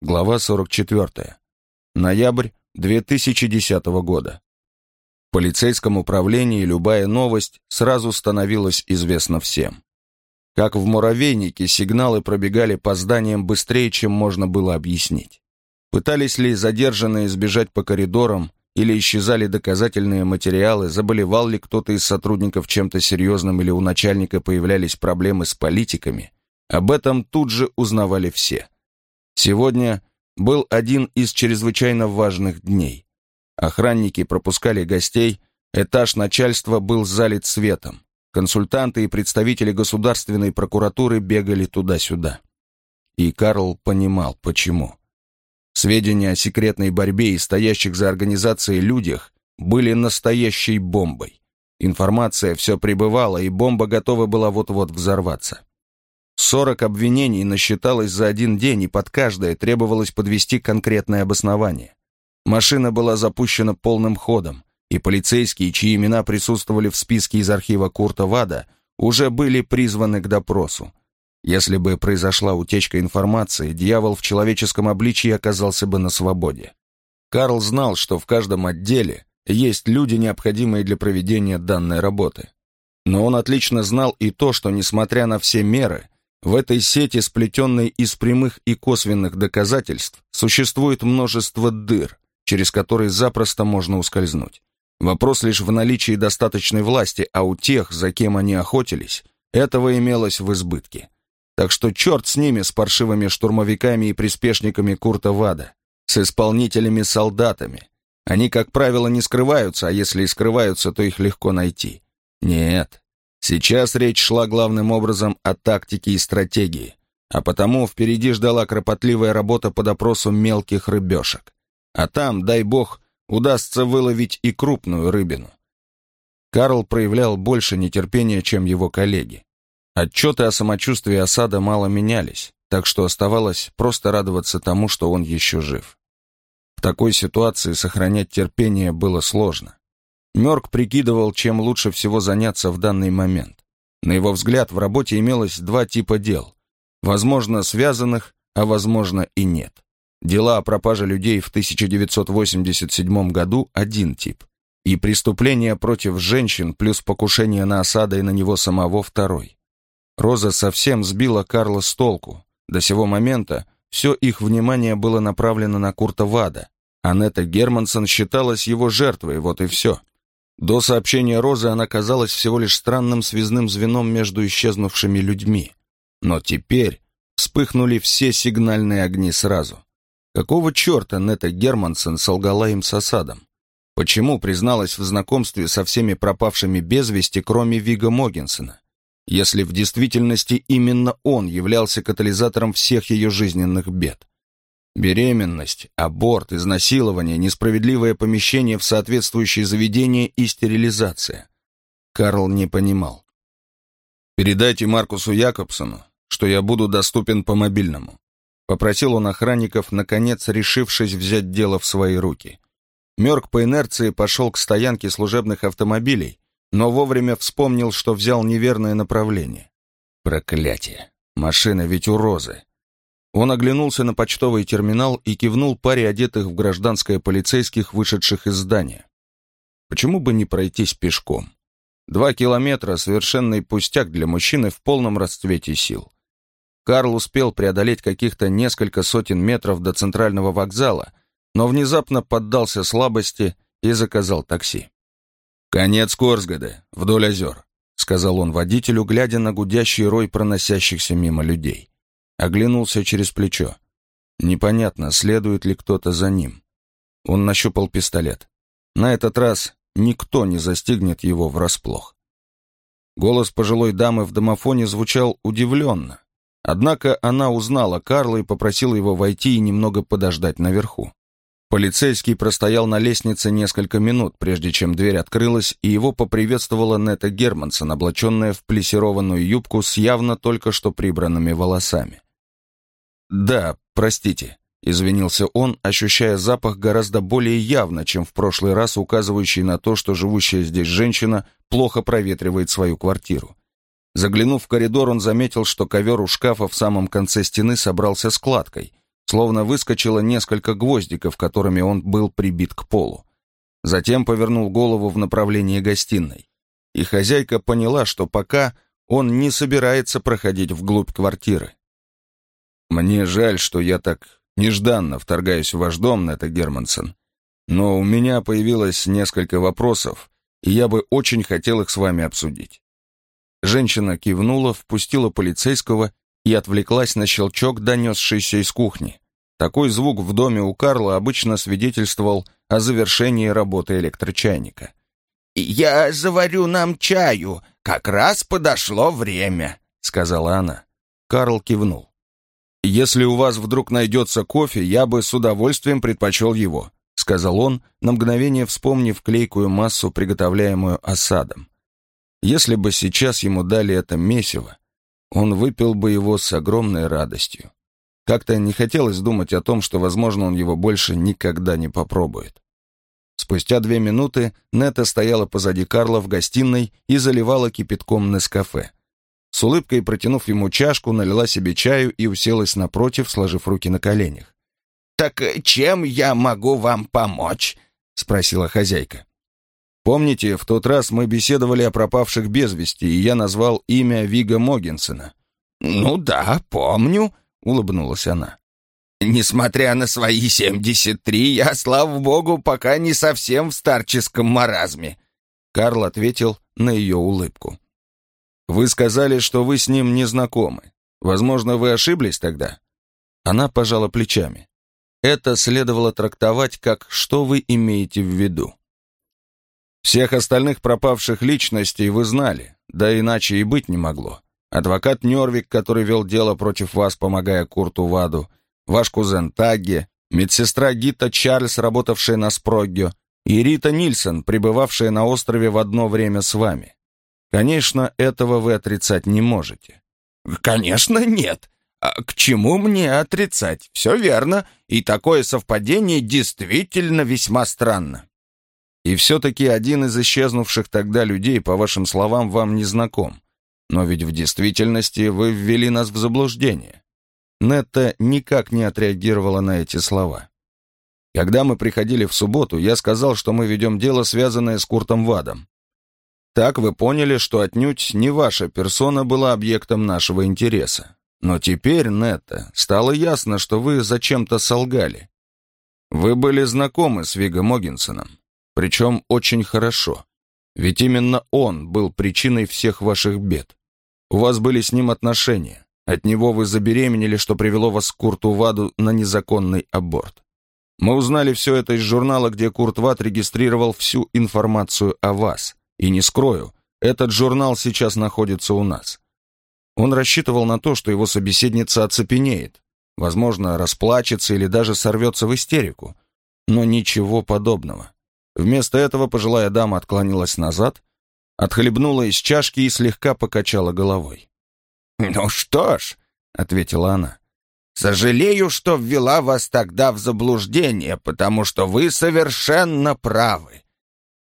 Глава 44. Ноябрь 2010 года. В полицейском управлении любая новость сразу становилась известна всем. Как в муравейнике, сигналы пробегали по зданиям быстрее, чем можно было объяснить. Пытались ли задержанные сбежать по коридорам, или исчезали доказательные материалы, заболевал ли кто-то из сотрудников чем-то серьезным или у начальника появлялись проблемы с политиками, об этом тут же узнавали все. Сегодня был один из чрезвычайно важных дней. Охранники пропускали гостей, этаж начальства был залит светом. Консультанты и представители государственной прокуратуры бегали туда-сюда. И Карл понимал, почему. Сведения о секретной борьбе и стоящих за организацией людях были настоящей бомбой. Информация все пребывала, и бомба готова была вот-вот взорваться. Сорок обвинений насчиталось за один день, и под каждое требовалось подвести конкретное обоснование. Машина была запущена полным ходом и полицейские, чьи имена присутствовали в списке из архива Курта Вада, уже были призваны к допросу. Если бы произошла утечка информации, дьявол в человеческом обличии оказался бы на свободе. Карл знал, что в каждом отделе есть люди, необходимые для проведения данной работы. Но он отлично знал и то, что, несмотря на все меры, в этой сети, сплетенной из прямых и косвенных доказательств, существует множество дыр, через которые запросто можно ускользнуть. Вопрос лишь в наличии достаточной власти, а у тех, за кем они охотились, этого имелось в избытке. Так что черт с ними, с паршивыми штурмовиками и приспешниками Курта Вада, с исполнителями-солдатами. Они, как правило, не скрываются, а если и скрываются, то их легко найти. Нет, сейчас речь шла главным образом о тактике и стратегии, а потому впереди ждала кропотливая работа по допросу мелких рыбешек. А там, дай бог, удастся выловить и крупную рыбину. Карл проявлял больше нетерпения, чем его коллеги. Отчеты о самочувствии осада мало менялись, так что оставалось просто радоваться тому, что он еще жив. В такой ситуации сохранять терпение было сложно. Мёрк прикидывал, чем лучше всего заняться в данный момент. На его взгляд, в работе имелось два типа дел. Возможно, связанных, а возможно и нет. Дела о пропаже людей в 1987 году – один тип, и преступления против женщин плюс покушение на осады и на него самого – второй. Роза совсем сбила Карла с толку. До сего момента все их внимание было направлено на Курта Вада. Анетта Германсон считалась его жертвой, вот и все. До сообщения Розы она казалась всего лишь странным связным звеном между исчезнувшими людьми. Но теперь вспыхнули все сигнальные огни сразу. Какого черта Нета Германсон солгала им с осадом? Почему призналась в знакомстве со всеми пропавшими без вести, кроме Вига Могинсона? Если в действительности именно он являлся катализатором всех ее жизненных бед. Беременность, аборт, изнасилование, несправедливое помещение в соответствующее заведение и стерилизация. Карл не понимал. «Передайте Маркусу Якобсону, что я буду доступен по мобильному. Попросил он охранников, наконец решившись взять дело в свои руки. Мёрк по инерции пошел к стоянке служебных автомобилей, но вовремя вспомнил, что взял неверное направление. Проклятие! Машина ведь у Розы. Он оглянулся на почтовый терминал и кивнул паре одетых в гражданское полицейских, вышедших из здания. Почему бы не пройтись пешком? Два километра — совершенный пустяк для мужчины в полном расцвете сил. Карл успел преодолеть каких-то несколько сотен метров до центрального вокзала, но внезапно поддался слабости и заказал такси. «Конец Корсгода, вдоль озер», — сказал он водителю, глядя на гудящий рой проносящихся мимо людей. Оглянулся через плечо. Непонятно, следует ли кто-то за ним. Он нащупал пистолет. На этот раз никто не застигнет его врасплох. Голос пожилой дамы в домофоне звучал удивленно, Однако она узнала Карла и попросила его войти и немного подождать наверху. Полицейский простоял на лестнице несколько минут, прежде чем дверь открылась, и его поприветствовала Нета Германсон, облаченная в плессированную юбку с явно только что прибранными волосами. «Да, простите», — извинился он, ощущая запах гораздо более явно, чем в прошлый раз, указывающий на то, что живущая здесь женщина плохо проветривает свою квартиру. Заглянув в коридор, он заметил, что ковер у шкафа в самом конце стены собрался складкой. словно выскочило несколько гвоздиков, которыми он был прибит к полу. Затем повернул голову в направлении гостиной. И хозяйка поняла, что пока он не собирается проходить вглубь квартиры. «Мне жаль, что я так нежданно вторгаюсь в ваш дом, Нета Германсон, но у меня появилось несколько вопросов, и я бы очень хотел их с вами обсудить». Женщина кивнула, впустила полицейского и отвлеклась на щелчок, донесшийся из кухни. Такой звук в доме у Карла обычно свидетельствовал о завершении работы электрочайника. «Я заварю нам чаю, как раз подошло время», — сказала она. Карл кивнул. «Если у вас вдруг найдется кофе, я бы с удовольствием предпочел его», — сказал он, на мгновение вспомнив клейкую массу, приготовляемую осадом. Если бы сейчас ему дали это месиво, он выпил бы его с огромной радостью. Как-то не хотелось думать о том, что, возможно, он его больше никогда не попробует. Спустя две минуты Нета стояла позади Карла в гостиной и заливала кипятком Нескафе. С улыбкой протянув ему чашку, налила себе чаю и уселась напротив, сложив руки на коленях. «Так чем я могу вам помочь?» — спросила хозяйка. Помните, в тот раз мы беседовали о пропавших без вести, и я назвал имя Вига Могинсона? «Ну да, помню», — улыбнулась она. «Несмотря на свои семьдесят три, я, слава богу, пока не совсем в старческом маразме», — Карл ответил на ее улыбку. «Вы сказали, что вы с ним не знакомы. Возможно, вы ошиблись тогда?» Она пожала плечами. Это следовало трактовать как «что вы имеете в виду?». Всех остальных пропавших личностей вы знали, да иначе и быть не могло. Адвокат Нервик, который вел дело против вас, помогая Курту Ваду, ваш кузен Тагги, медсестра Гита Чарльз, работавшая на Спроггио, и Рита Нильсон, пребывавшая на острове в одно время с вами. Конечно, этого вы отрицать не можете. Конечно, нет. А к чему мне отрицать? Все верно, и такое совпадение действительно весьма странно. И все-таки один из исчезнувших тогда людей, по вашим словам, вам не знаком. Но ведь в действительности вы ввели нас в заблуждение. Нетта никак не отреагировала на эти слова. Когда мы приходили в субботу, я сказал, что мы ведем дело, связанное с Куртом Вадом. Так вы поняли, что отнюдь не ваша персона была объектом нашего интереса. Но теперь, Нетта, стало ясно, что вы зачем-то солгали. Вы были знакомы с Вигом Могинсоном. Причем очень хорошо. Ведь именно он был причиной всех ваших бед. У вас были с ним отношения. От него вы забеременели, что привело вас к Курту Ваду на незаконный аборт. Мы узнали все это из журнала, где Курт Вад регистрировал всю информацию о вас. И не скрою, этот журнал сейчас находится у нас. Он рассчитывал на то, что его собеседница оцепенеет, возможно, расплачется или даже сорвется в истерику. Но ничего подобного. Вместо этого пожилая дама отклонилась назад, отхлебнула из чашки и слегка покачала головой. «Ну что ж», — ответила она, — «сожалею, что ввела вас тогда в заблуждение, потому что вы совершенно правы.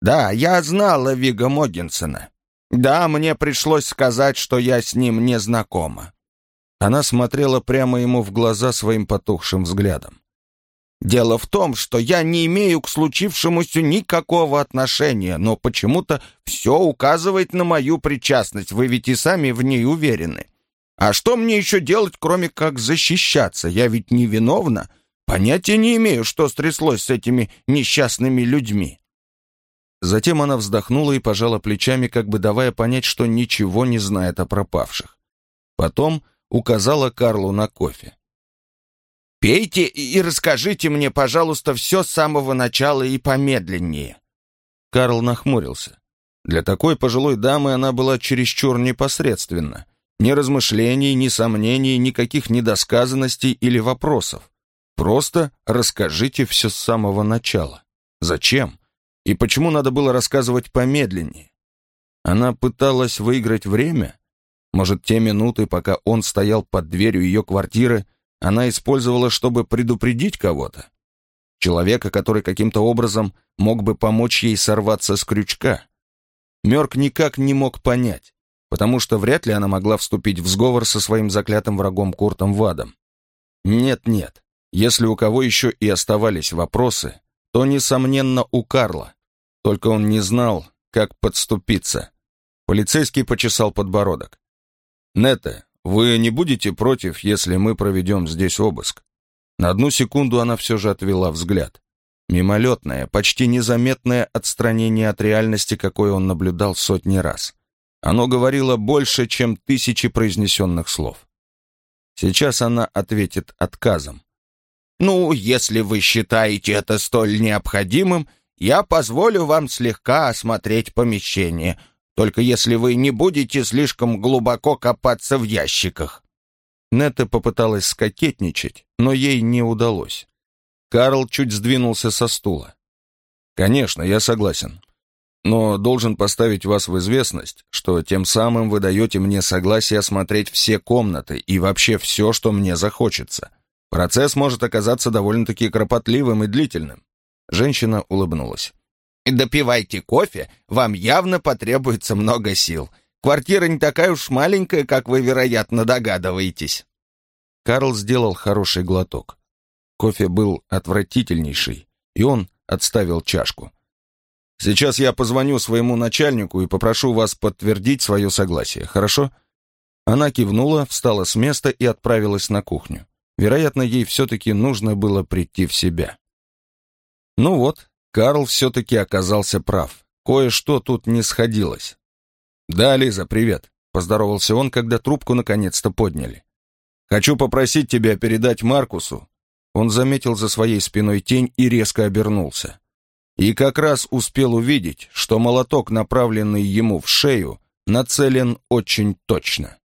Да, я знала Вига Могинсона. Да, мне пришлось сказать, что я с ним не знакома». Она смотрела прямо ему в глаза своим потухшим взглядом. Дело в том, что я не имею к случившемуся никакого отношения, но почему-то все указывает на мою причастность, вы ведь и сами в ней уверены. А что мне еще делать, кроме как защищаться? Я ведь не виновна. Понятия не имею, что стряслось с этими несчастными людьми. Затем она вздохнула и пожала плечами, как бы давая понять, что ничего не знает о пропавших. Потом указала Карлу на кофе. Пейте и расскажите мне, пожалуйста, все с самого начала и помедленнее». Карл нахмурился. Для такой пожилой дамы она была чересчур непосредственна. Ни размышлений, ни сомнений, никаких недосказанностей или вопросов. Просто расскажите все с самого начала. Зачем? И почему надо было рассказывать помедленнее? Она пыталась выиграть время? Может, те минуты, пока он стоял под дверью ее квартиры, она использовала, чтобы предупредить кого-то. Человека, который каким-то образом мог бы помочь ей сорваться с крючка. Мёрк никак не мог понять, потому что вряд ли она могла вступить в сговор со своим заклятым врагом Куртом Вадом. Нет-нет, Если у кого еще и оставались вопросы, то, несомненно, у Карла. Только он не знал, как подступиться. Полицейский почесал подбородок. «Нетте, вы не будете против, если мы проведем здесь обыск?» На одну секунду она все же отвела взгляд. Мимолетное, почти незаметное отстранение от реальности, какое он наблюдал сотни раз. Оно говорило больше, чем тысячи произнесенных слов. Сейчас она ответит отказом. «Ну, если вы считаете это столь необходимым, я позволю вам слегка осмотреть помещение, только если вы не будете слишком глубоко копаться в ящиках». Нетта попыталась скокетничать, но ей не удалось. Карл чуть сдвинулся со стула. «Конечно, я согласен. Но должен поставить вас в известность, что тем самым вы даете мне согласие осмотреть все комнаты и вообще все, что мне захочется. Процесс может оказаться довольно-таки кропотливым и длительным». Женщина улыбнулась. «Допивайте кофе, вам явно потребуется много сил. Квартира не такая уж маленькая, как вы, вероятно, догадываетесь». Карл сделал хороший глоток. Кофе был отвратительнейший, и он отставил чашку. Сейчас я позвоню своему начальнику и попрошу вас подтвердить свое согласие, хорошо?» Она кивнула, встала с места и отправилась на кухню. Вероятно, ей все-таки нужно было прийти в себя. Ну вот, Карл все-таки оказался прав. Кое-что тут не сходилось. «Да, Лиза, привет», — поздоровался он, когда трубку наконец-то подняли. «Хочу попросить тебя передать Маркусу». Он заметил за своей спиной тень и резко обернулся и как раз успел увидеть, что молоток, направленный ему в шею, нацелен очень точно.